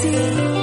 See.